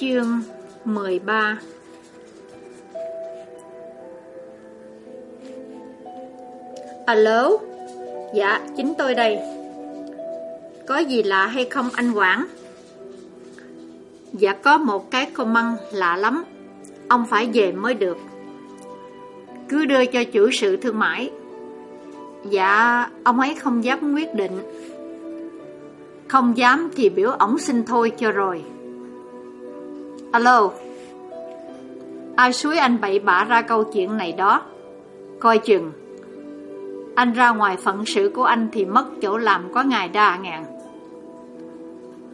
Chương 13 Alo? Dạ, chính tôi đây. Có gì lạ hay không anh Quảng? Dạ có một cái công măng lạ lắm. Ông phải về mới được. Cứ đưa cho chủ sự thương mại. Dạ, ông ấy không dám quyết định. Không dám thì biểu ổng xin thôi cho rồi. Alo. Ai suối anh bậy bạ ra câu chuyện này đó? Coi chừng. Anh ra ngoài phận sự của anh Thì mất chỗ làm có ngày đa ngàn.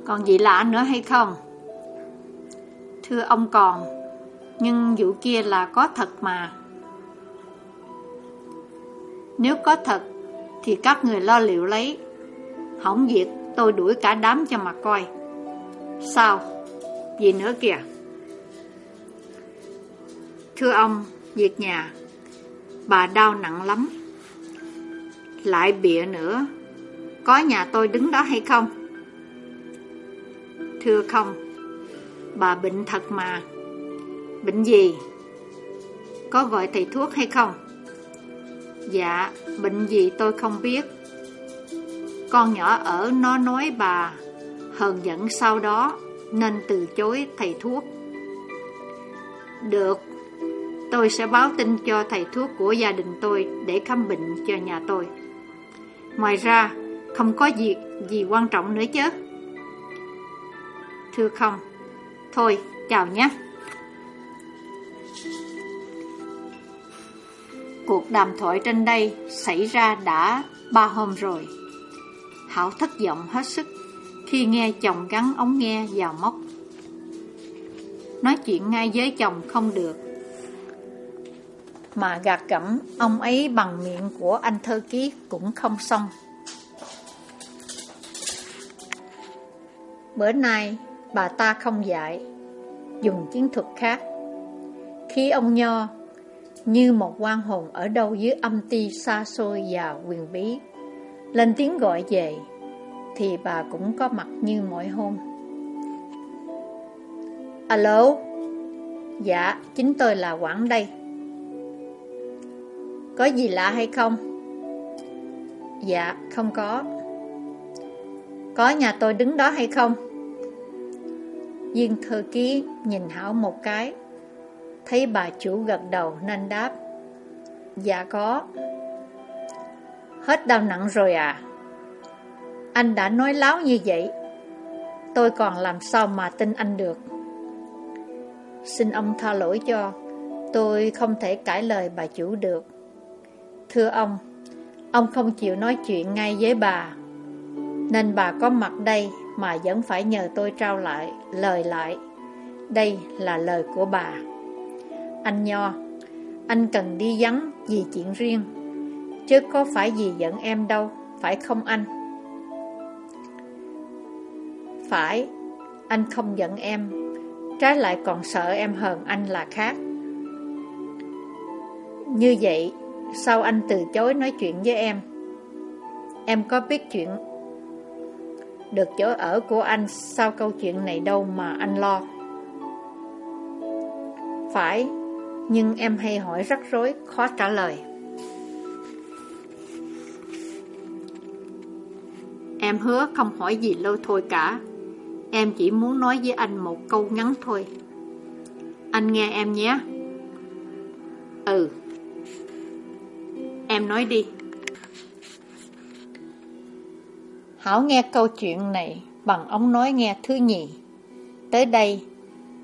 Còn gì lạ nữa hay không? Thưa ông còn, Nhưng vụ kia là có thật mà. Nếu có thật, Thì các người lo liệu lấy. Hỏng việc, tôi đuổi cả đám cho mà coi. Sao? Gì nữa kìa. Thưa ông, Việc nhà, Bà đau nặng lắm. Lại bịa nữa, Có nhà tôi đứng đó hay không? Thưa không, Bà bệnh thật mà. Bệnh gì? Có gọi thầy thuốc hay không? Dạ Bệnh gì tôi không biết. Con nhỏ ở nó nói bà, Hờn giận sau đó nên từ chối thầy thuốc. Được, tôi sẽ báo tin cho thầy thuốc của gia đình tôi để khám bệnh cho nhà tôi. Ngoài ra, không có việc gì quan trọng nữa chứ. Thưa không, thôi, chào nhé. Cuộc đàm thoại trên đây xảy ra đã ba hôm rồi. Hảo thất vọng hết sức khi nghe chồng gắn ống nghe vào móc. Nói chuyện ngay với chồng không được, mà gạt gẫm ông ấy bằng miệng của anh thơ ký cũng không xong. Bữa nay, bà ta không dạy, dùng chiến thuật khác. Khi ông Nho, như một quan hồn ở đâu dưới âm ti xa xôi và quyền bí, lên tiếng gọi về, thì bà cũng có mặt như mọi hôm. Alo? Dạ, chính tôi là Quảng đây. Có gì lạ hay không? Dạ, không có. Có nhà tôi đứng đó hay không? Viên thư ký nhìn Hảo một cái, thấy bà chủ gật đầu nên đáp. Dạ có. Hết đau nặng rồi à? Anh đã nói láo như vậy. Tôi còn làm sao mà tin anh được? Xin ông tha lỗi cho. Tôi không thể cãi lời bà chủ được. Thưa ông Ông không chịu nói chuyện ngay với bà. Nên bà có mặt đây Mà vẫn phải nhờ tôi trao lại Lời lại. Đây là lời của bà. Anh Nho, Anh cần đi vắng vì chuyện riêng. Chứ có phải gì giận em đâu, Phải không anh? Phải, anh không giận em, trái lại còn sợ em hơn anh là khác. Như vậy, sao anh từ chối nói chuyện với em? Em có biết chuyện được chỗ ở của anh sau câu chuyện này đâu mà anh lo. Phải, nhưng em hay hỏi rắc rối, khó trả lời. Em hứa không hỏi gì lâu thôi cả. Em chỉ muốn nói với anh một câu ngắn thôi. Anh nghe em nhé. Ừ. Em nói đi. Hảo nghe câu chuyện này, bằng ống nói nghe thứ nhì. Tới đây,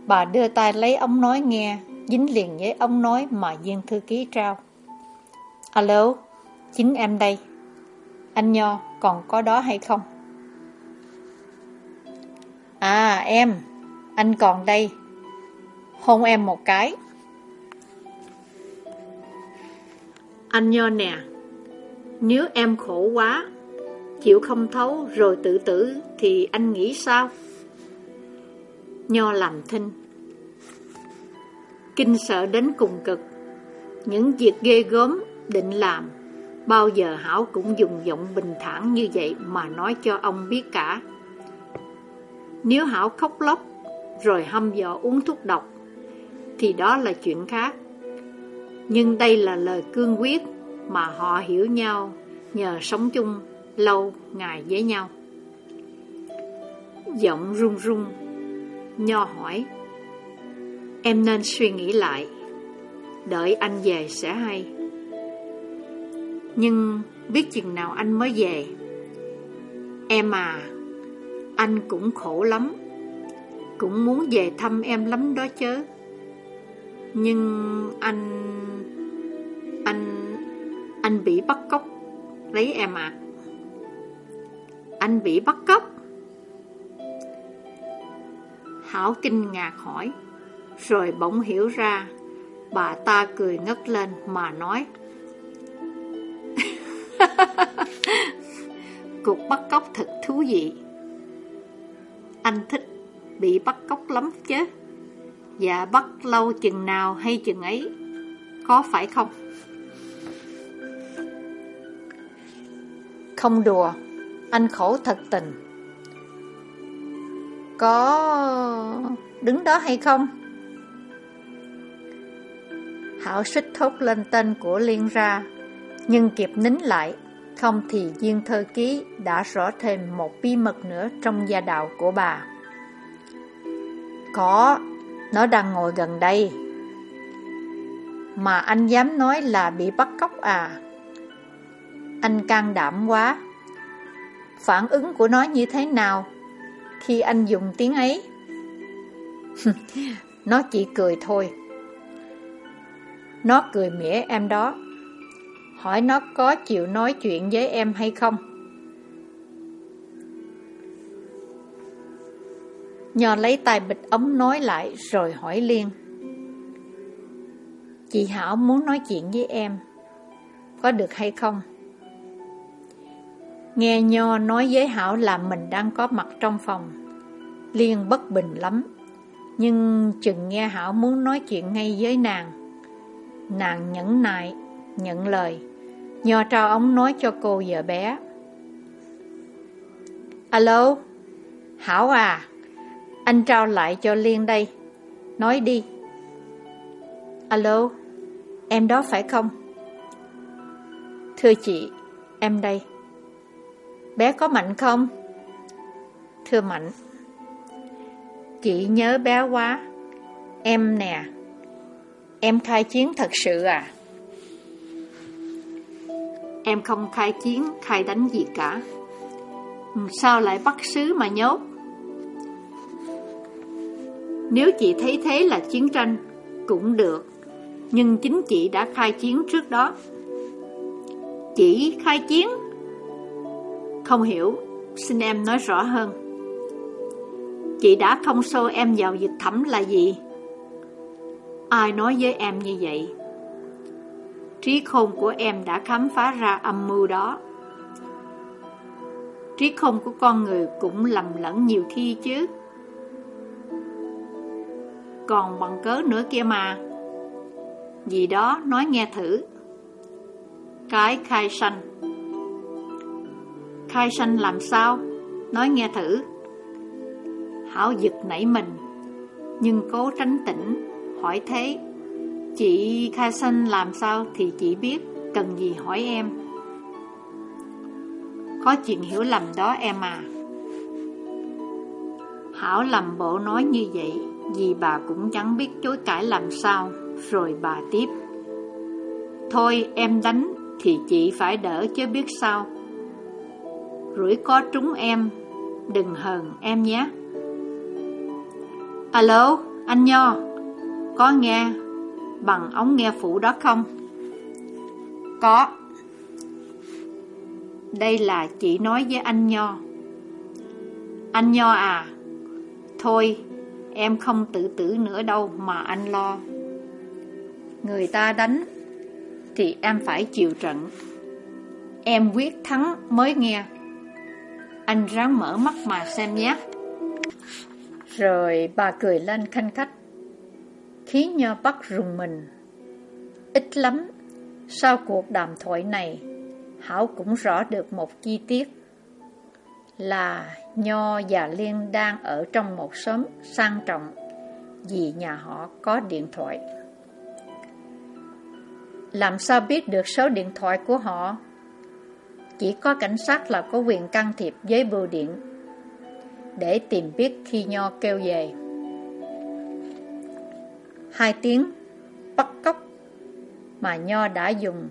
Bà đưa tay lấy ống nói nghe, Dính liền với ống nói mà viên thư ký trao. Alo, Chính em đây. Anh Nho, còn có đó hay không? À em, anh còn đây. Hôn em một cái. Anh Nho nè, nếu em khổ quá, chịu không thấu rồi tự tử thì anh nghĩ sao? Nho làm thinh. Kinh sợ đến cùng cực, những việc ghê gớm định làm, bao giờ Hảo cũng dùng giọng bình thản như vậy mà nói cho ông biết cả. Nếu Hảo khóc lóc, rồi hăm dọ uống thuốc độc, thì đó là chuyện khác. Nhưng đây là lời cương quyết mà họ hiểu nhau nhờ sống chung lâu ngày với nhau. Giọng run run, Nho hỏi, Em nên suy nghĩ lại, đợi anh về sẽ hay. Nhưng biết chừng nào anh mới về? Em à, anh cũng khổ lắm, cũng muốn về thăm em lắm đó chứ. Nhưng anh... anh... anh bị bắt cóc lấy em ạ. À. Anh bị bắt cóc? Hảo kinh ngạc hỏi, rồi bỗng hiểu ra, bà ta cười ngất lên mà nói. Cuộc bắt cóc thật thú vị. Anh thích bị bắt cóc lắm chứ. Và bắt lâu chừng nào hay chừng ấy, có phải không? Không đùa, anh khổ thật tình. Có đứng đó hay không? Hảo suýt thốt lên tên của Liên ra, nhưng kịp nín lại, không thì duyên thơ ký đã rõ thêm một bí mật nữa trong gia đạo của bà. Có, nó đang ngồi gần đây. Mà anh dám nói là bị bắt cóc à? Anh can đảm quá. Phản ứng của nó như thế nào khi anh dùng tiếng ấy? nó chỉ cười thôi. Nó cười mỉa em đó. Hỏi nó có chịu nói chuyện với em hay không? Nhò lấy tay bịch ống nói lại rồi hỏi Liên. Chị Hảo muốn nói chuyện với em. Có được hay không? Nghe Nho nói với Hảo là mình đang có mặt trong phòng. Liên bất bình lắm. Nhưng chừng nghe Hảo muốn nói chuyện ngay với nàng. Nàng nhẫn nại, nhận lời. Nho trao ống nói cho cô vợ bé. Alo, Hảo à, anh trao lại cho Liên đây. Nói đi. Alo, em đó phải không? Thưa chị, em đây. Bé có mạnh không? Thưa Mạnh Chị nhớ bé quá Em nè Em khai chiến thật sự à? Em không khai chiến, khai đánh gì cả Sao lại bắt sứ mà nhốt? Nếu chị thấy thế là chiến tranh Cũng được Nhưng chính chị đã khai chiến trước đó Chị khai chiến không hiểu, xin em nói rõ hơn. Chị đã không xô em vào dịch thẩm là gì? Ai nói với em như vậy? Trí khôn của em đã khám phá ra âm mưu đó. Trí khôn của con người cũng lầm lẫn nhiều khi chứ. Còn bằng cớ nữa kia mà. Gì đó nói nghe thử. Cái khai sanh Khai sanh làm sao? Nói nghe thử. Hảo giật nảy mình, nhưng cố tránh tỉnh, hỏi thế. Chị khai sanh làm sao thì chị biết, cần gì hỏi em. Có chuyện hiểu lầm đó em à. Hảo làm bộ nói như vậy, vì bà cũng chẳng biết chối cãi làm sao, rồi bà tiếp. Thôi em đánh thì chị phải đỡ chứ biết sao rủi có trúng em, đừng hờn em nhé. Alo, anh Nho, có nghe bằng ống nghe phụ đó không? Có. Đây là chị nói với anh Nho. Anh Nho à, thôi, em không tự tử nữa đâu mà anh lo. Người ta đánh, thì em phải chịu trận. Em quyết thắng mới nghe. Anh ráng mở mắt mà xem nhé. Rồi bà cười lên khanh khách khiến nho bắt rùng mình. Ít lắm, sau cuộc đàm thoại này, Hảo cũng rõ được một chi tiết là Nho và Liên đang ở trong một xóm sang trọng vì nhà họ có điện thoại. Làm sao biết được số điện thoại của họ? Chỉ có cảnh sát là có quyền can thiệp với bưu điện để tìm biết khi Nho kêu về. Hai tiếng bắt cóc mà Nho đã dùng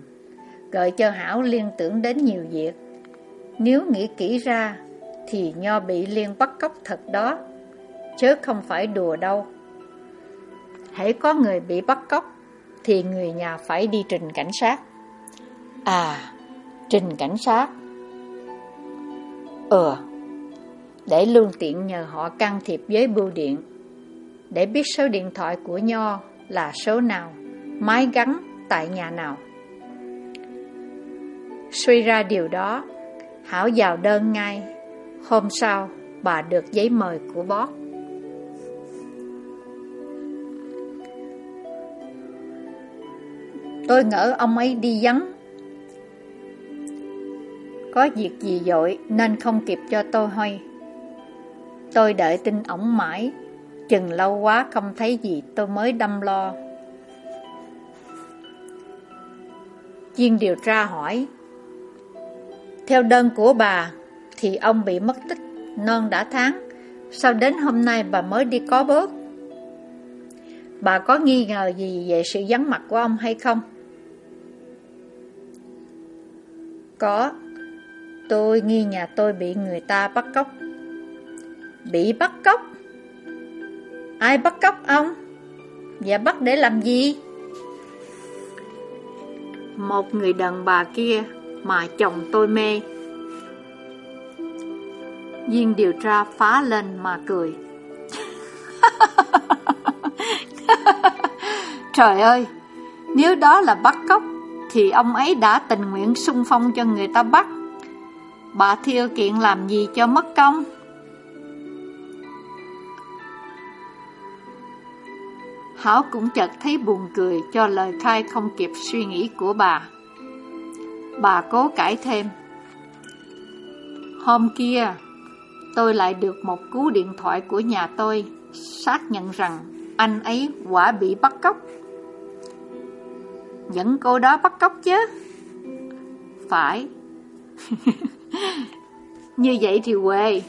gợi cho Hảo liên tưởng đến nhiều việc. Nếu nghĩ kỹ ra thì Nho bị liên bắt cóc thật đó, chứ không phải đùa đâu. Hãy có người bị bắt cóc thì người nhà phải đi trình cảnh sát. À, trình cảnh sát. Ừ, để luôn tiện nhờ họ can thiệp với bưu điện, để biết số điện thoại của Nho là số nào, máy gắn tại nhà nào. Suy ra điều đó, Hảo vào đơn ngay. Hôm sau, bà được giấy mời của boss. Tôi ngỡ ông ấy đi vắng Có việc gì dội nên không kịp cho tôi hay Tôi đợi tin ổng mãi Chừng lâu quá không thấy gì, tôi mới đâm lo. Viên điều tra hỏi, Theo đơn của bà Thì ông bị mất tích non đã tháng, Sao đến hôm nay bà mới đi có bớt? Bà có nghi ngờ gì về sự vắng mặt của ông hay không? Có, Tôi nghi nhà tôi bị người ta bắt cóc. Bị bắt cóc? Ai bắt cóc ông Và bắt để làm gì Một người đàn bà kia Mà chồng tôi mê Viên điều tra phá lên mà cười. Trời ơi, nếu đó là bắt cóc thì ông ấy đã tình nguyện sung phong cho người ta bắt. Bà thiêu kiện làm gì cho mất công? Hảo cũng chợt thấy buồn cười cho lời khai không kịp suy nghĩ của bà. Bà cố cãi thêm. Hôm kia, tôi lại được một cú điện thoại của nhà tôi xác nhận rằng anh ấy quả bị bắt cóc. Dẫn cô đó bắt cóc chứ? Phải. Như vậy thì quê.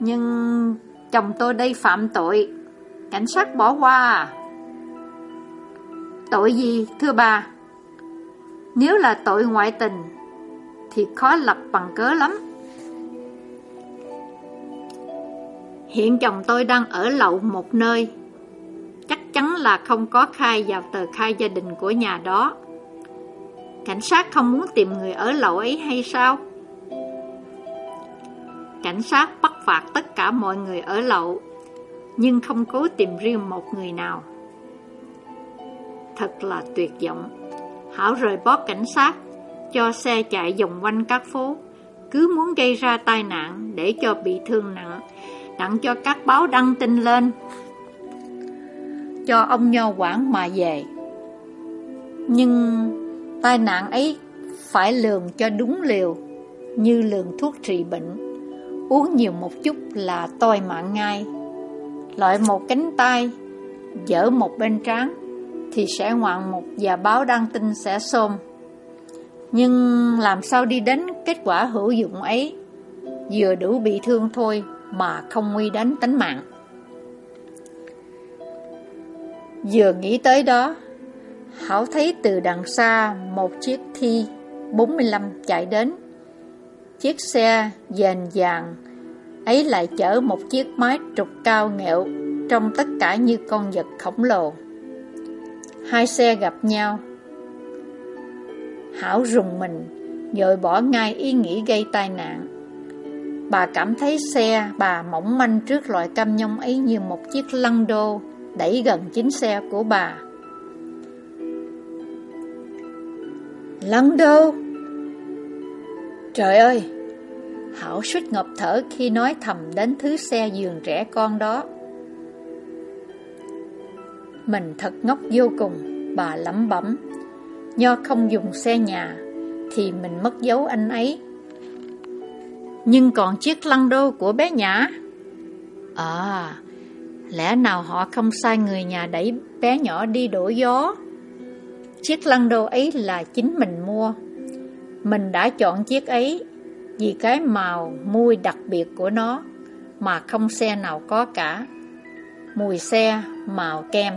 Nhưng chồng tôi đây phạm tội. Cảnh sát bỏ qua à? Tội gì, thưa bà? Nếu là tội ngoại tình, thì khó lập bằng cớ lắm. Hiện chồng tôi đang ở lậu một nơi Chắc chắn là không có khai vào tờ khai gia đình của nhà đó Cảnh sát không muốn tìm người ở lậu ấy hay sao? Cảnh sát bắt phạt tất cả mọi người ở lậu nhưng không cố tìm riêng một người nào. Thật là tuyệt vọng. Hảo rời bóp cảnh sát, Cho xe chạy vòng quanh các phố, Cứ muốn gây ra tai nạn Để cho bị thương nặng đặng cho các báo đăng tin lên. Cho ông nho quản mà về. Nhưng tai nạn ấy phải lường cho đúng liều, như lường thuốc trị bệnh. Uống nhiều một chút là toi mạng ngay loại một cánh tay dở một bên trán thì sẽ ngoạn một và báo đăng tin sẽ xôm nhưng làm sao đi đến kết quả hữu dụng ấy vừa đủ bị thương thôi mà không nguy đến tính mạng. Vừa nghĩ tới đó, Hảo thấy từ đằng xa một chiếc thi 45 chạy đến. Chiếc xe dền dàng ấy lại chở một chiếc mái trục cao nghẹo trong tất cả như con vật khổng lồ. Hai xe gặp nhau. Hảo rùng mình, dội bỏ ngay ý nghĩ gây tai nạn. Bà cảm thấy xe bà mỏng manh trước loại cam nhông ấy như một chiếc lăng đô đẩy gần chính xe của bà. Lăng đô! Trời ơi! Hảo suýt ngập thở khi nói thầm đến thứ xe giường trẻ con đó. Mình thật ngốc vô cùng, bà lẩm bẩm. Do không dùng xe nhà, thì mình mất dấu anh ấy Nhưng còn chiếc lăng đô của bé Nhã À Lẽ nào họ không sai người nhà đẩy bé nhỏ đi đổ gió Chiếc lăng đô ấy là chính mình mua Mình đã chọn chiếc ấy vì cái màu mùi đặc biệt của nó Mà không xe nào có cả. Mùi xe màu kem.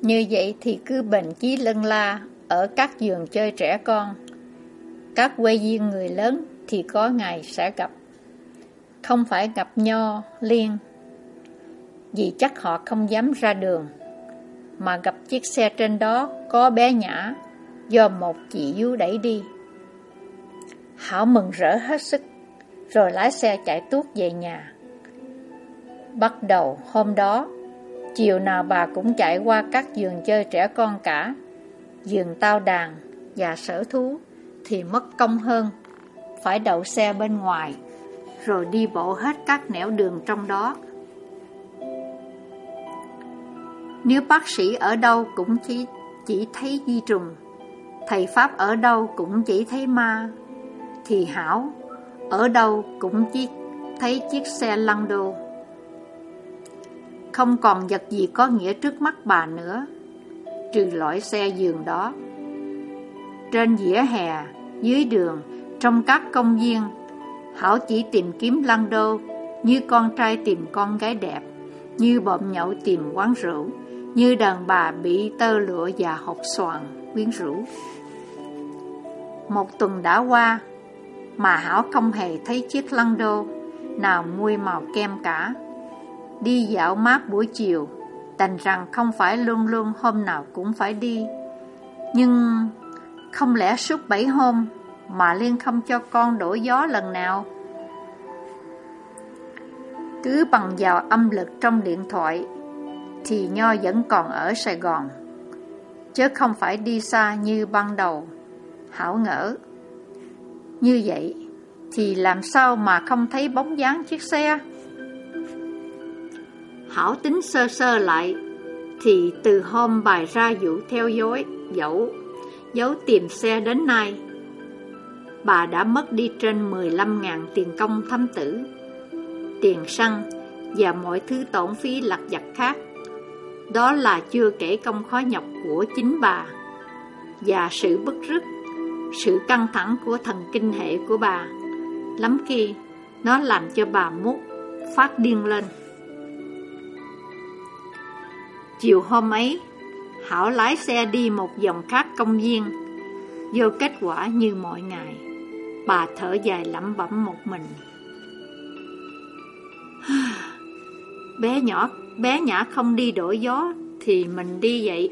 Như vậy thì cứ bệnh chí lân la Ở các giường chơi trẻ con. Các quê duyên người lớn Thì có ngày sẽ gặp. Không phải gặp nho, liên. Vì chắc họ không dám ra đường. Mà gặp chiếc xe trên đó Có bé nhã, Do một chị vú đẩy đi. Hảo mừng rỡ hết sức, Rồi lái xe chạy tuốt về nhà. Bắt đầu hôm đó, Chiều nào bà cũng chạy qua các giường chơi trẻ con cả. Giường tao đàn và sở thú Thì mất công hơn, Phải đậu xe bên ngoài, Rồi đi bộ hết các nẻo đường trong đó. Nếu bác sĩ ở đâu cũng chỉ, chỉ thấy di trùng Thầy Pháp ở đâu cũng chỉ thấy ma Thì Hảo ở đâu cũng chỉ thấy chiếc xe lăn đồ không còn vật gì có nghĩa trước mắt bà nữa Trừ loại xe giường đó. Trên dĩa hè, dưới đường, trong các công viên Hảo chỉ tìm kiếm lăng đô Như con trai tìm con gái đẹp. Như bọn nhậu tìm quán rượu, Như đàn bà bị tơ lụa và hột xoàn quyến rũ. Một tuần đã qua, Mà Hảo không hề thấy chiếc lăng đô Nào mui màu kem cả. Đi dạo mát buổi chiều, Đành rằng không phải luôn luôn hôm nào cũng phải đi. Nhưng không lẽ suốt bảy hôm Mà Liên không cho con đổ gió lần nào? Cứ bằng vào âm lực trong điện thoại, Thì Nho vẫn còn ở Sài Gòn, Chứ không phải đi xa như ban đầu. Hảo ngỡ. Như vậy Thì làm sao mà không thấy bóng dáng chiếc xe? Hảo tính sơ sơ lại, Thì từ hôm bài ra vụ theo dõi, dẫu Dấu tìm xe đến nay, Bà đã mất đi trên 15.000 tiền công thăm tử. Tiền xăng Và mọi thứ tổn phí lặt vặt khác Đó là chưa kể công khó nhọc của chính bà Và sự bức rứt Sự căng thẳng của thần kinh hệ của bà Lắm khi Nó làm cho bà mút Phát điên lên Chiều hôm ấy, Hảo lái xe đi một vòng khác công viên. Vô kết quả như mọi ngày, bà thở dài lẩm bẩm một mình. Bé nhỏ, bé nhã không đi đổi gió thì mình đi vậy.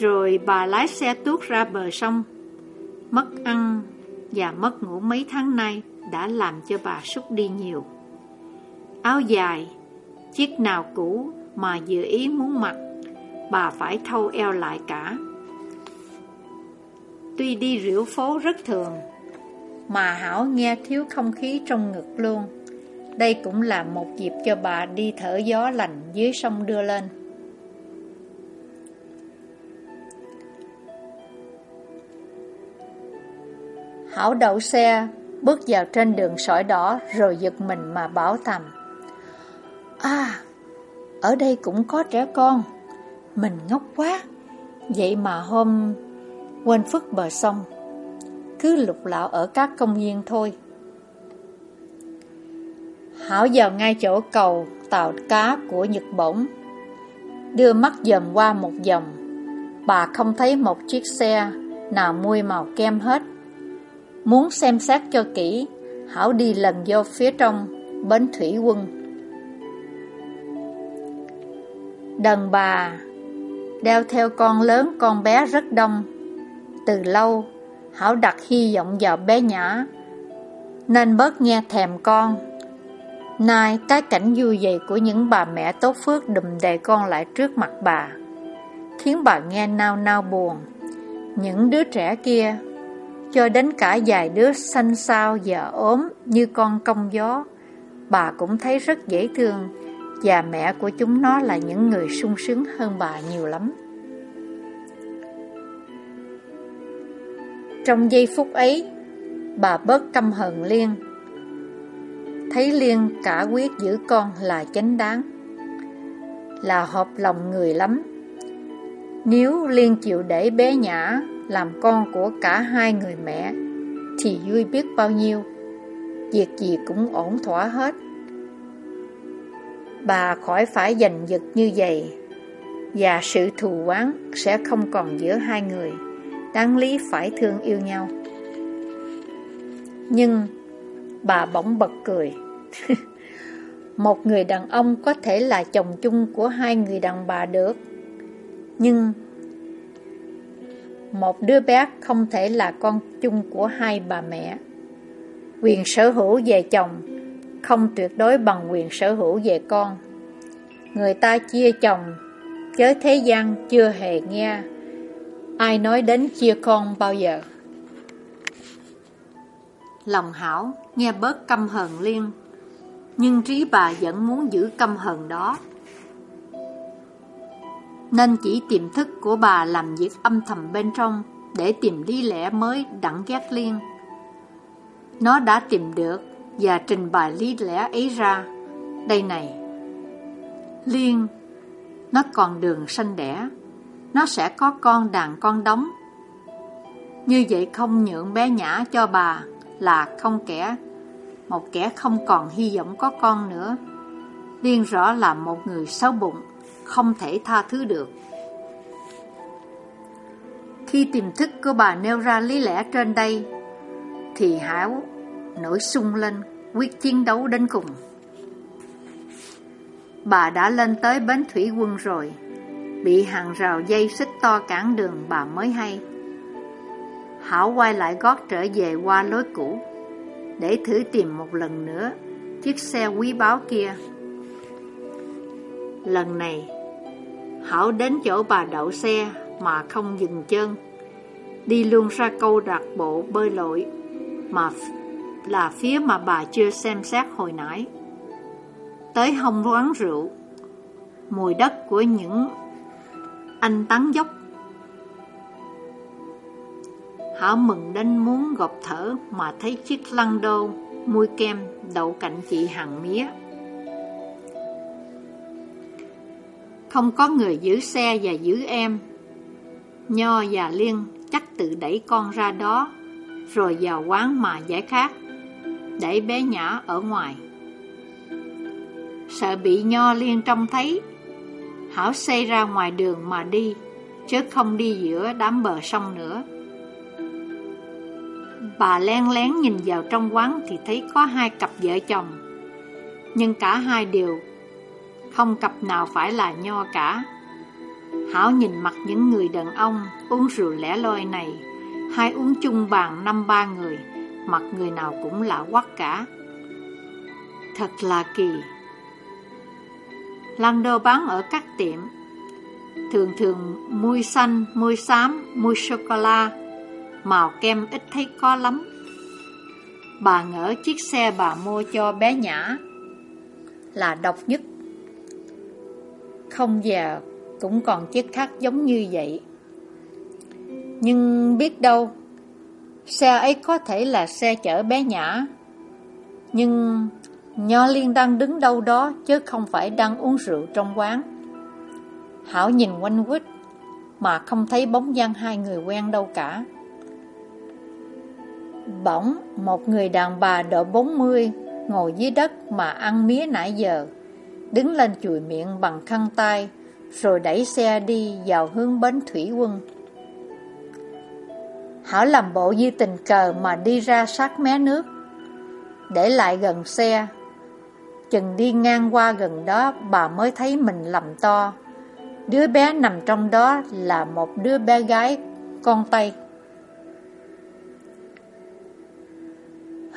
Rồi bà lái xe tuốt ra bờ sông. Mất ăn và mất ngủ mấy tháng nay đã làm cho bà sút đi nhiều. Áo dài, chiếc nào cũ mà dự ý muốn mặc, bà phải thâu eo lại cả. Tuy đi rượu phố rất thường, mà Hảo nghe thiếu không khí trong ngực luôn. Đây cũng là một dịp cho bà đi thở gió lành dưới sông đưa lên. Hảo đậu xe, bước vào trên đường sỏi đỏ rồi giật mình mà bảo thầm. À, ở đây cũng có trẻ con Mình ngốc quá Vậy mà hôm Quên phức bờ sông Cứ lục lạo ở các công viên thôi Hảo vào ngay chỗ cầu Tàu cá của Nhật Bổng. Đưa mắt dòm qua một vòng Bà không thấy một chiếc xe Nào mui màu kem hết. Muốn xem xét cho kỹ, Hảo đi lần vô phía trong Bến thủy quân. Đàn bà Đeo theo con lớn, con bé rất đông. Từ lâu, Hảo đặt hy vọng vào bé nhã, Nên bớt nghe thèm con. Nay cái cảnh vui vậy của những bà mẹ tốt phước đùm đầy con lại trước mặt bà Khiến bà nghe nao nao buồn Những đứa trẻ kia Cho đến cả vài đứa xanh xao và ốm như con công gió Bà cũng thấy rất dễ thương và mẹ của chúng nó là những người sung sướng hơn bà nhiều lắm. Trong giây phút ấy, bà bớt căm hận Liên. Thấy Liên cả quyết giữ con là chánh đáng, là hợp lòng người lắm. Nếu Liên chịu để bé Nhã làm con của cả hai người mẹ, thì vui biết bao nhiêu. Việc gì cũng ổn thỏa hết. Bà khỏi phải giành giật như vậy, và sự thù oán sẽ không còn giữa hai người, đáng lý phải thương yêu nhau. Nhưng bà bỗng bật cười. Một người đàn ông có thể là chồng chung của hai người đàn bà được. Nhưng một đứa bé không thể là con chung của hai bà mẹ. Quyền sở hữu về chồng không tuyệt đối bằng quyền sở hữu về con. Người ta chia chồng, chớ thế gian chưa hề nghe ai nói đến chia con bao giờ. Lòng hảo nghe bớt căm hờn liên, nhưng trí bà vẫn muốn giữ căm hờn đó. Nên chỉ tiềm thức của bà làm việc âm thầm bên trong để tìm lý lẽ mới đặng ghét liên. Nó đã tìm được và trình bày lý lẽ ấy ra. Đây này, Liên, nó còn đường sanh đẻ, nó sẽ có con đàn con đóng. Như vậy không nhượng bé nhã cho bà là không kẻ, một kẻ không còn hy vọng có con nữa. Liên rõ là một người xấu bụng, không thể tha thứ được. Khi tiềm thức của bà nêu ra lý lẽ trên đây, thì Hảo nổi sung lên, quyết chiến đấu đến cùng. Bà đã lên tới bến thủy quân rồi, bị hàng rào dây xích to cản đường bà mới hay. Hảo quay lại gót trở về qua lối cũ, để thử tìm một lần nữa chiếc xe quý báu kia. Lần này, Hảo đến chỗ bà đậu xe mà không dừng chân, đi luôn ra câu đặc bộ bơi lội mà là phía mà bà chưa xem xét hồi nãy. Tới hông quán rượu, mùi đất của những anh tán dốc. Hảo mừng đến muốn gọt thở mà thấy chiếc lăng đô, mui kem đậu cạnh chị hàng mía. Không có người giữ xe và giữ em. Nho và Liên chắc tự đẩy con ra đó, rồi vào quán mà giải khát, đẩy bé nhỏ ở ngoài. Sợ bị Nho Liên trông thấy, Hảo xây ra ngoài đường mà đi, chứ không đi giữa đám bờ sông nữa. Bà len lén nhìn vào trong quán thì thấy có hai cặp vợ chồng, nhưng cả hai đều không cặp nào phải là nho cả. Hảo nhìn mặt những người đàn ông uống rượu lẻ loi này, hai uống chung bàn năm ba người, mặt người nào cũng lạ quắc cả. Thật là kỳ. Lăng đô bán ở các tiệm, thường thường mui xanh, mui xám, mui sô-cô-la, màu kem ít thấy có lắm. Bà ngỡ chiếc xe bà mua cho bé Nhã là độc nhất. Không già cũng còn chiếc khác giống như vậy. Nhưng biết đâu, xe ấy có thể là xe chở bé Nhã. Nhưng Nho Liên đang đứng đâu đó chứ không phải đang uống rượu trong quán. Hảo nhìn quanh quýt mà không thấy bóng dáng hai người quen đâu cả. Bỗng, một người đàn bà độ 40 ngồi dưới đất mà ăn mía nãy giờ, đứng lên chùi miệng bằng khăn tay, rồi đẩy xe đi vào hướng bến thủy quân. Hảo làm bộ như tình cờ mà đi ra sát mé nước, để lại gần xe. Chừng đi ngang qua gần đó bà mới thấy mình lầm to. Đứa bé nằm trong đó là một đứa bé gái con tay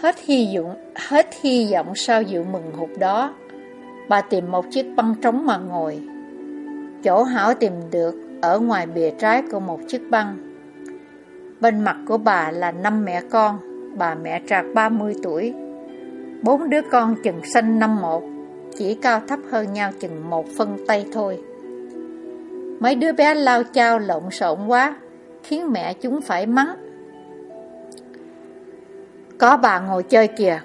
Hết hy vọng, hết hy vọng sao dịu mừng hụt đó. Bà tìm một chiếc băng trống mà ngồi. Chỗ Hảo tìm được ở ngoài bìa trái của một chiếc băng. Bên mặt của bà là năm mẹ con, bà mẹ trạc 30 tuổi. Bốn đứa con chừng sinh năm một, chỉ cao thấp hơn nhau chừng một phân tay thôi. Mấy đứa bé lao chao lộn xộn quá, khiến mẹ chúng phải mắng. Có bà ngồi chơi kìa.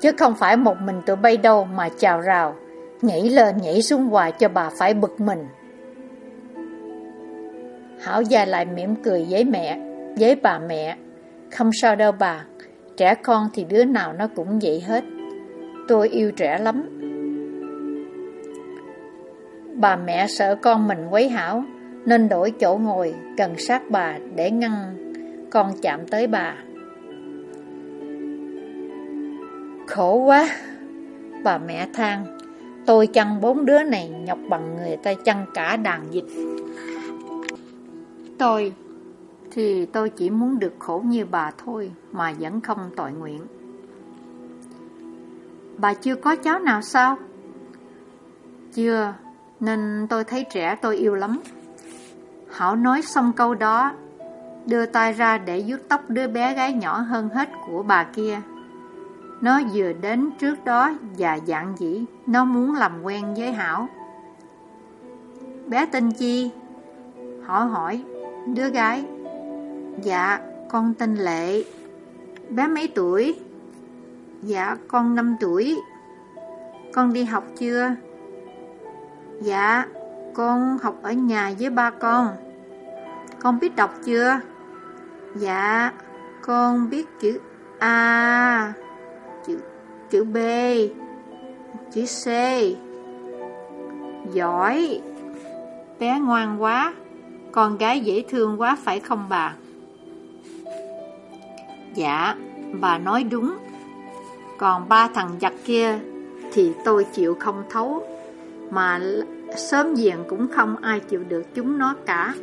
Chứ không phải một mình tụi bay đâu mà chào rào, Nhảy lên nhảy xuống hoài cho bà phải bực mình. Hảo già lại mỉm cười với mẹ, Với bà mẹ. Không sao đâu bà, Trẻ con thì đứa nào nó cũng vậy hết. Tôi yêu trẻ lắm. Bà mẹ sợ con mình quấy hảo, Nên đổi chỗ ngồi gần sát bà Để ngăn con chạm tới bà. Khổ quá. Bà mẹ than, Tôi chăn bốn đứa này nhọc bằng người ta chăn cả đàn dịch Tôi, Thì tôi chỉ muốn được khổ như bà thôi Mà vẫn không tội nguyện. Bà chưa có cháu nào sao? Chưa, Nên tôi thấy trẻ tôi yêu lắm. Hảo nói xong câu đó, Đưa tay ra để vuốt tóc đứa bé gái nhỏ hơn hết của bà kia nó vừa đến trước đó và dạng dĩ, Nó muốn làm quen với Hảo. Bé tên Chi Hỏi hỏi, Đứa gái? Dạ con tên Lệ. Bé mấy tuổi? Dạ con 5 tuổi. Con đi học chưa? Dạ Con học ở nhà với ba con. Con biết đọc chưa? Dạ Con biết chữ A chữ B, chữ C. Giỏi, bé ngoan quá, con gái dễ thương quá phải không bà? Dạ, bà nói đúng. Còn ba thằng giặc kia thì tôi chịu không thấu, mà sớm diện cũng không ai chịu được chúng nó cả.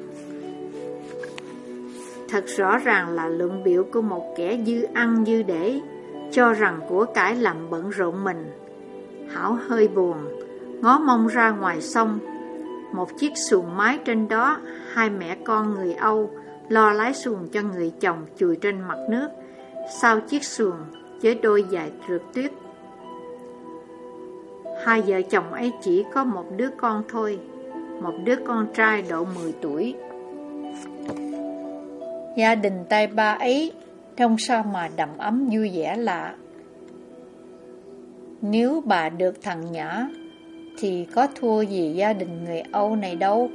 Thật rõ ràng là lượng biểu của một kẻ dư ăn dư để cho rằng của cải làm bận rộn mình. Hảo hơi buồn, ngó mông ra ngoài sông. Một chiếc xuồng mái trên đó, hai mẹ con người Âu lo lái xuồng cho người chồng chùi trên mặt nước. Sau chiếc xuồng, với đôi dài trượt tuyết. Hai vợ chồng ấy chỉ có một đứa con thôi, một đứa con trai độ 10 tuổi. Gia đình tay ba ấy Trông sao mà đậm ấm vui vẻ lạ? Nếu bà được thằng nhỏ Thì có thua gì gia đình người Âu này đâu.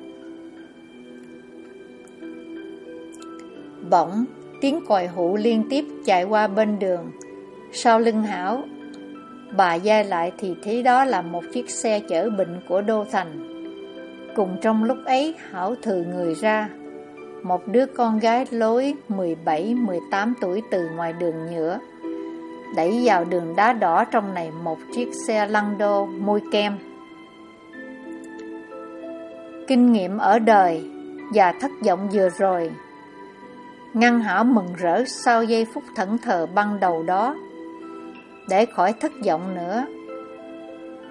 Bỗng, Tiếng còi hụ liên tiếp chạy qua bên đường. Sau lưng Hảo, Bà dai lại thì thấy đó là một chiếc xe chở bệnh của Đô Thành. Cùng trong lúc ấy, Hảo thừa người ra một đứa con gái lối 17-18 tuổi từ ngoài đường nhựa. Đẩy vào đường đá đỏ trong này một chiếc xe lăn đô, môi kem. Kinh nghiệm ở đời và thất vọng vừa rồi. Ngăn hảo mừng rỡ sau giây phút thẫn thờ ban đầu đó. Để khỏi thất vọng nữa,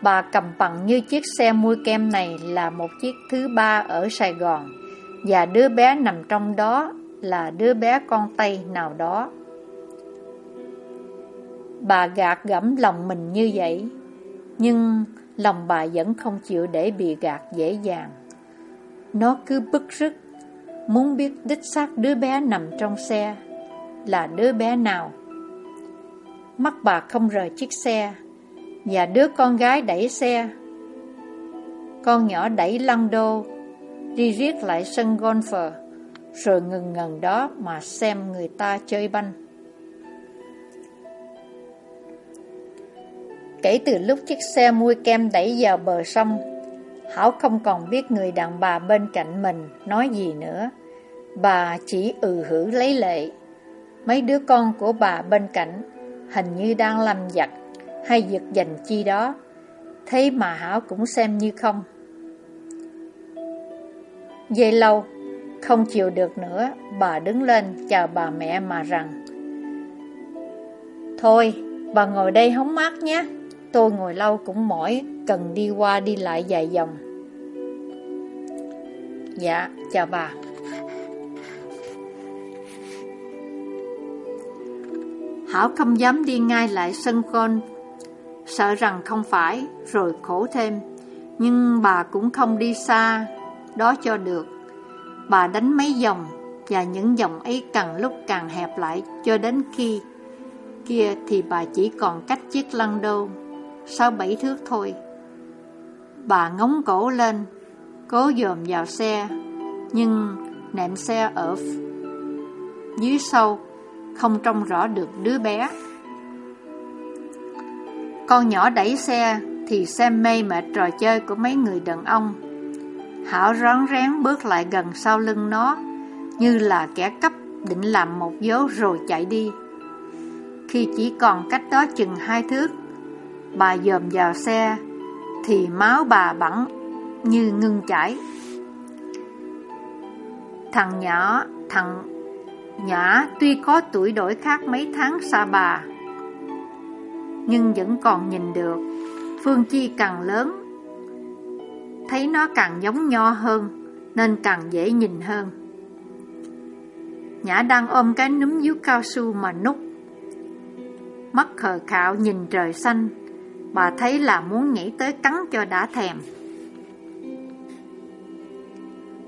Bà cầm bằng như chiếc xe môi kem này là một chiếc thứ ba ở Sài Gòn và đứa bé nằm trong đó là đứa bé con Tây nào đó. Bà gạt gẫm lòng mình như vậy, nhưng lòng bà vẫn không chịu để bị gạt dễ dàng. Nó cứ bức rứt, muốn biết đích xác đứa bé nằm trong xe là đứa bé nào. Mắt bà không rời chiếc xe, và đứa con gái đẩy xe. Con nhỏ đẩy lăng đô đi riết lại sân golfer, rồi ngừng ngần đó mà xem người ta chơi banh. Kể từ lúc chiếc xe mui kem đẩy vào bờ sông, Hảo không còn biết người đàn bà bên cạnh mình nói gì nữa. Bà chỉ ừ hử lấy lệ. Mấy đứa con của bà bên cạnh hình như đang làm giặt hay giật giành chi đó. Thế mà Hảo cũng xem như không. Dây lâu, không chịu được nữa, bà đứng lên chào bà mẹ mà rằng Thôi, bà ngồi đây hóng mát nhé, tôi ngồi lâu cũng mỏi, cần đi qua đi lại dài dòng. Dạ, chào bà. Hảo không dám đi ngay lại sân con, sợ rằng không phải, rồi khổ thêm. Nhưng bà cũng không đi xa đó cho được. Bà đánh mấy dòng và những dòng ấy càng lúc càng hẹp lại cho đến khi kia thì bà chỉ còn cách chiếc lăn đô, sáu bảy thước thôi. Bà ngóng cổ lên, cố dòm vào xe, nhưng nệm xe ở dưới sâu, không trông rõ được đứa bé. Con nhỏ đẩy xe thì xem mê mệt trò chơi của mấy người đàn ông. Hảo rón rén bước lại gần sau lưng nó, như là kẻ cấp định làm một dấu rồi chạy đi. Khi chỉ còn cách đó chừng hai thước, bà dòm vào xe, thì máu bà bẵng như ngưng chảy. Thằng nhỏ, thằng Nhã tuy có tuổi đổi khác mấy tháng xa bà, nhưng vẫn còn nhìn được. Phương Chi càng lớn, thấy nó càng giống nho hơn, nên càng dễ nhìn hơn. Nhã đang ôm cái núm dú cao su mà nút. Mắt khờ khạo nhìn trời xanh, bà thấy là muốn nhảy tới cắn cho đã thèm.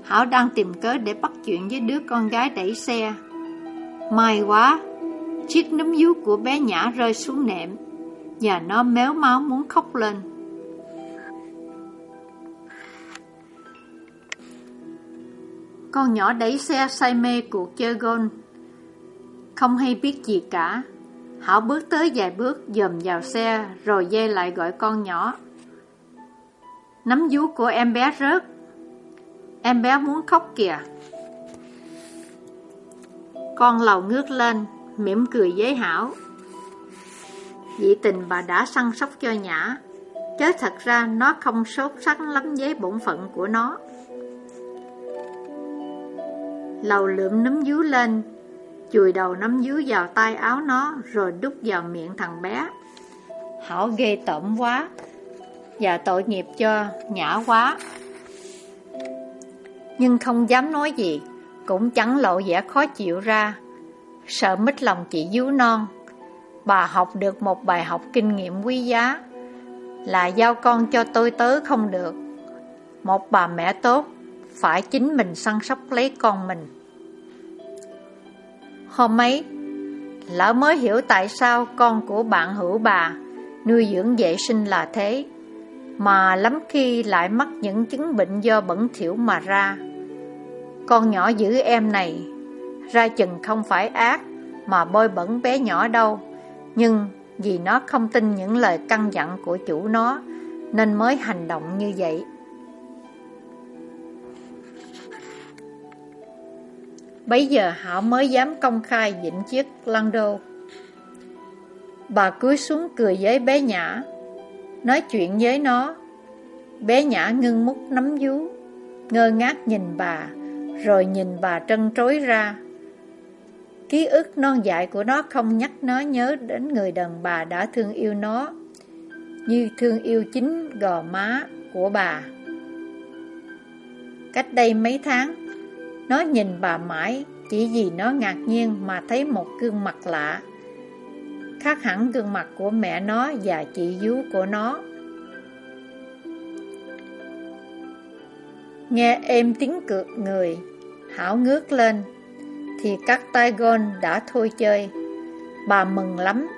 Hảo đang tìm cớ để bắt chuyện với đứa con gái đẩy xe. May quá, chiếc núm dú của bé Nhã rơi xuống nệm và nó méo máu muốn khóc lên. Con nhỏ đẩy xe say mê cuộc chơi gôn, không hay biết gì cả. Hảo bước tới vài bước dòm vào xe rồi dây lại gọi con nhỏ. Nắm vú của em bé rớt. Em bé muốn khóc kìa. Con lầu ngước lên, mỉm cười với Hảo. Dị tình bà đã săn sóc cho Nhã, chứ thật ra nó không sốt sắng lắm với bổn phận của nó. Lầu lượm nấm dứa lên, chùi đầu nấm dứa vào tay áo nó rồi đút vào miệng thằng bé. Hảo ghê tởm quá, và tội nghiệp cho Nhã quá. Nhưng không dám nói gì, cũng chẳng lộ vẻ khó chịu ra, sợ mít lòng chị dứa non. Bà học được một bài học kinh nghiệm quý giá, là giao con cho tôi tớ không được. Một bà mẹ tốt, phải chính mình săn sóc lấy con mình. Hôm ấy, lỡ mới hiểu tại sao con của bạn hữu bà nuôi dưỡng vệ sinh là thế, mà lắm khi lại mắc những chứng bệnh do bẩn thỉu mà ra. Con nhỏ giữ em này, ra chừng không phải ác mà bôi bẩn bé nhỏ đâu, nhưng vì nó không tin những lời căn dặn của chủ nó, nên mới hành động như vậy. Bấy giờ họ mới dám công khai dĩnh chiếc lăng đô. Bà cúi xuống cười với bé Nhã, nói chuyện với nó. Bé Nhã ngưng mút nắm vú, ngơ ngác nhìn bà, rồi nhìn bà trân trối ra. Ký ức non dại của nó không nhắc nó nhớ đến người đàn bà đã thương yêu nó, như thương yêu chính gò má của bà. Cách đây mấy tháng, nó nhìn bà mãi chỉ vì nó ngạc nhiên mà thấy một gương mặt lạ. Khác hẳn gương mặt của mẹ nó và chị vú của nó. Nghe êm tiếng cược người, Hảo ngước lên, thì các tay gôn đã thôi chơi. Bà mừng lắm,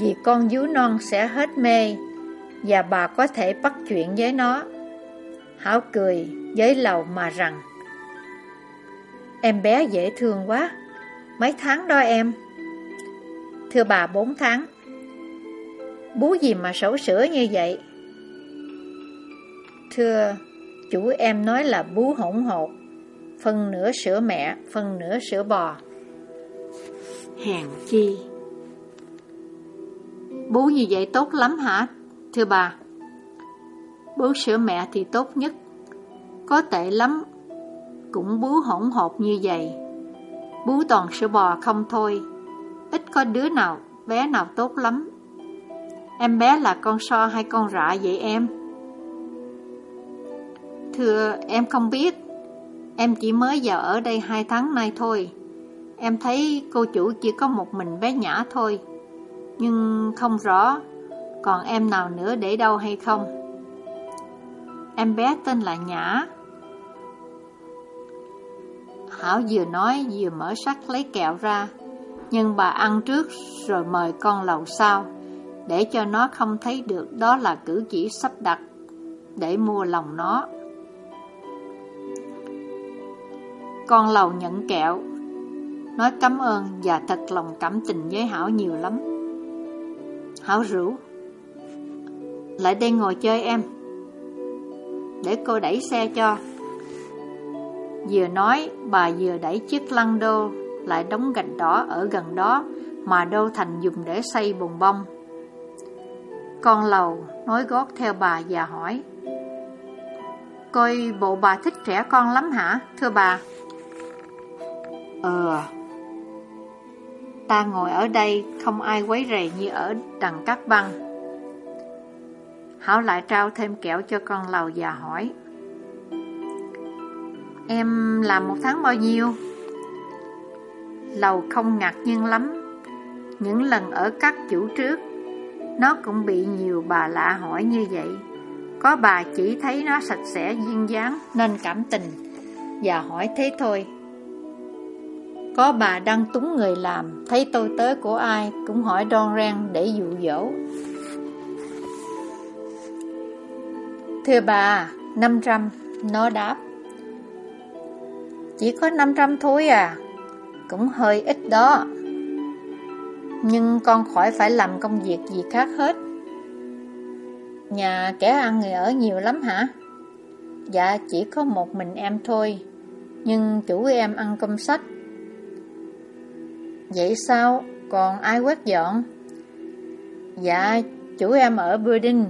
vì con vú non sẽ hết mê, và bà có thể bắt chuyện với nó. Hảo cười, với lầu mà rằng, Em bé dễ thương quá. Mấy tháng đó em? Thưa bà, bốn tháng. Bú gì mà sổ sữa như vậy? Thưa, Chủ em nói là bú hỗn hột Phân nửa sữa mẹ, Phân nửa sữa bò. Hèn chi. Bú như vậy tốt lắm hả? Thưa bà. Bú sữa mẹ thì tốt nhất. Có tệ lắm cũng bú hỗn hộp như vậy. Bú toàn sữa bò không thôi, ít có đứa nào, bé nào tốt lắm. Em bé là con so hay con rạ vậy em? Thưa, em không biết. Em chỉ mới vào ở đây hai tháng nay thôi. Em thấy cô chủ chỉ có một mình bé Nhã thôi. Nhưng không rõ, còn em nào nữa để đâu hay không? Em bé tên là Nhã. Hảo vừa nói vừa mở sắt lấy kẹo ra Nhưng bà ăn trước rồi mời con lầu sau, để cho nó không thấy được đó là cử chỉ sắp đặt để mua lòng nó. Con lầu nhận kẹo, nói cảm ơn và thật lòng cảm tình với Hảo nhiều lắm. Hảo rủ, lại đây ngồi chơi em, để cô đẩy xe cho. Vừa nói, bà vừa đẩy chiếc lăng đô lại đóng gạch đỏ ở gần đó mà Đô Thành dùng để xây bồn bông. Con lầu nói gót theo bà và hỏi Coi bộ bà thích trẻ con lắm hả, thưa bà? Ờ Ta ngồi ở đây không ai quấy rầy như ở đằng cát băng Hảo lại trao thêm kẹo cho con lầu và hỏi Em làm một tháng bao nhiêu? Lầu không ngạc nhiên lắm. Những lần ở các chủ trước, Nó cũng bị nhiều bà lạ hỏi như vậy. Có bà chỉ thấy nó sạch sẽ, duyên dáng, Nên cảm tình, Và hỏi thế thôi. Có bà đang túng người làm, Thấy tôi tới của ai, Cũng hỏi đon ren để dụ dỗ. Thưa bà, năm trăm, Nó đáp. Chỉ có năm trăm thôi à cũng hơi ít đó. Nhưng con khỏi phải làm công việc gì khác hết. Nhà kẻ ăn người ở nhiều lắm hả? Dạ chỉ có một mình em thôi, nhưng chủ em ăn cơm sách. Vậy sao? Còn ai quét dọn? Dạ, chủ em ở building.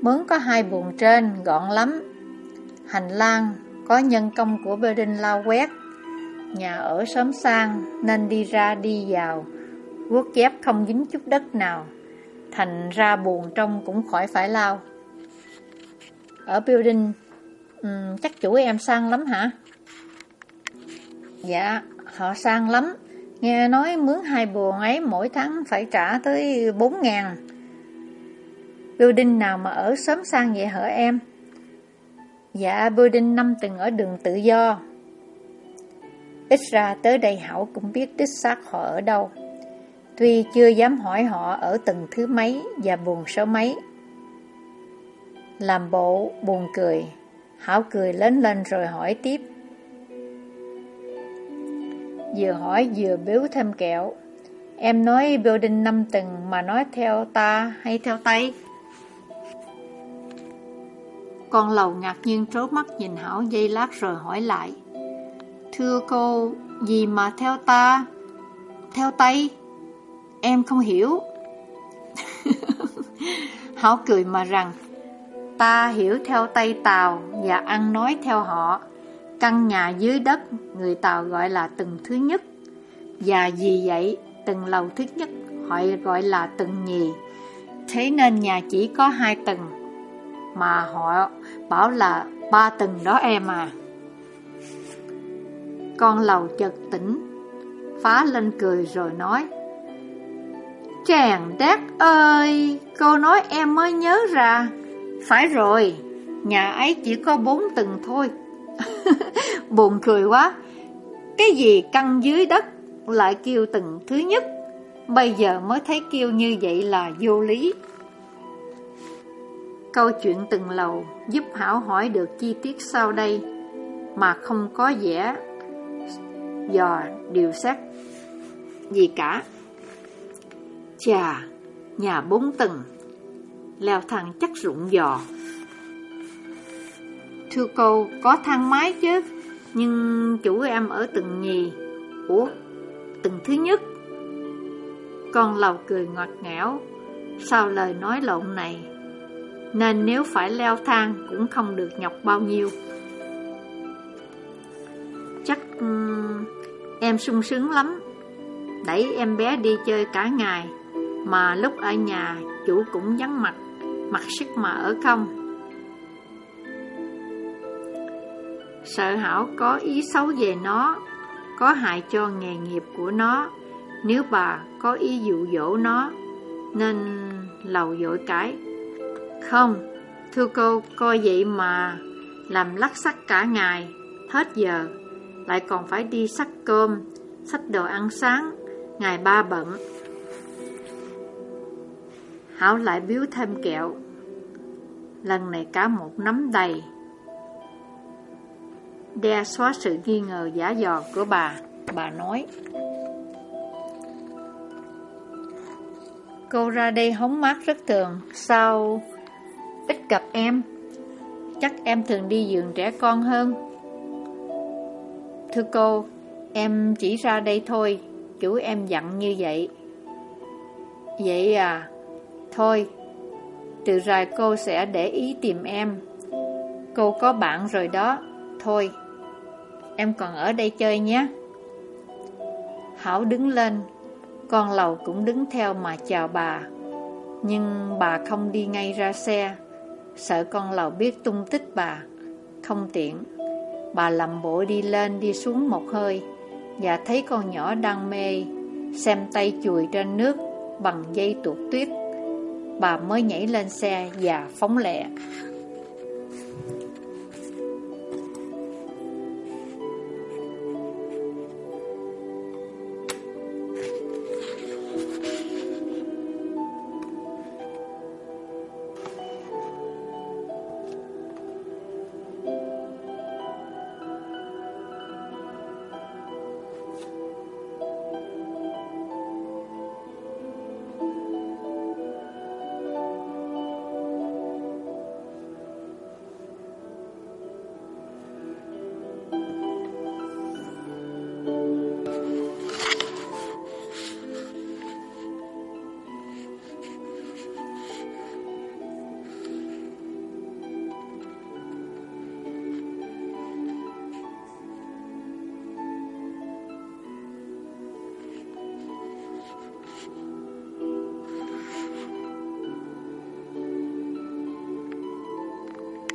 Mướn có hai buồng trên, gọn lắm. Hành lang, có nhân công của Berlin lao quét. Nhà ở sớm sang nên đi ra đi vào, guốc dép không dính chút đất nào. Thành ra buồn trong cũng khỏi phải lao. Ở building, um, chắc chủ em sang lắm hả? Dạ, họ sang lắm. Nghe nói mướn hai buồn ấy mỗi tháng phải trả tới 4 ngàn. Building nào mà ở sớm sang vậy hả em? Dạ, building năm từng ở đường tự do. Ít ra tới đây Hảo cũng biết đích xác họ ở đâu. Tuy chưa dám hỏi họ ở tầng thứ mấy và buồn số mấy. Làm bộ buồn cười, Hảo cười lớn lên rồi hỏi tiếp. Vừa hỏi vừa biếu thêm kẹo. Em nói building 5 tầng mà nói theo ta hay theo tay? Con lầu ngạc nhiên trố mắt nhìn Hảo dây lát rồi hỏi lại. Thưa cô, gì mà theo ta? Theo Tây? Em không hiểu. Hảo cười mà rằng, ta hiểu theo Tây Tàu và ăn nói theo họ. Căn nhà dưới đất, người Tàu gọi là tầng thứ nhất. Và vì vậy, tầng lầu thứ nhất họ gọi là tầng nhì. Thế nên nhà chỉ có hai tầng, mà họ bảo là ba tầng đó em à. Con lầu chợt tỉnh, Phá lên cười rồi nói, Chàng đác ơi, Cô nói em mới nhớ ra. Phải rồi, Nhà ấy chỉ có bốn tầng thôi. Buồn cười quá. Cái gì căn dưới đất Lại kêu tầng thứ nhất? Bây giờ mới thấy kêu như vậy là vô lý. Câu chuyện từng lầu giúp Hảo hỏi được chi tiết sau đây Mà không có vẻ dò điều sát gì cả. Chà, nhà bốn tầng, leo thang chắc rụng giò. Thưa cô, có thang máy chứ, nhưng chủ em ở tầng nhì. Ủa, tầng thứ nhất? Con lầu cười ngọt ngẽo sau lời nói lộn này. Nên nếu phải leo thang cũng không được nhọc bao nhiêu. Chắc um, em sung sướng lắm. Đẩy em bé đi chơi cả ngày Mà lúc ở nhà chủ cũng vắng mặt Mặc sức mà ở không. Sợ hảo có ý xấu về nó Có hại cho nghề nghiệp của nó. Nếu bà có ý dụ dỗ nó Nên lầu dội cái. Không Thưa cô coi vậy mà Làm lắc sắc cả ngày. Hết giờ lại còn phải đi sắc cơm, sách đồ ăn sáng, Ngày ba bận. Hảo lại biếu thêm kẹo. Lần này cả một nắm đầy. Đe xóa sự nghi ngờ giả dò của bà Bà nói. Cô ra đây hóng mát rất thường Sao ít gặp em. Chắc em thường đi giường trẻ con hơn. Thưa cô, Em chỉ ra đây thôi. Chủ em dặn như vậy. Vậy à Thôi. Từ rồi cô sẽ để ý tìm em. Cô có bạn rồi đó. Thôi, Em còn ở đây chơi nhé. Hảo đứng lên. Con lầu cũng đứng theo mà chào bà. Nhưng bà không đi ngay ra xe. Sợ con lầu biết tung tích bà. Không tiện Bà lầm bộ đi lên đi xuống một hơi. Và thấy con nhỏ đang mê. Xem tay chùi trên nước Bằng dây tuột tuyết. Bà mới nhảy lên xe và phóng lẹ.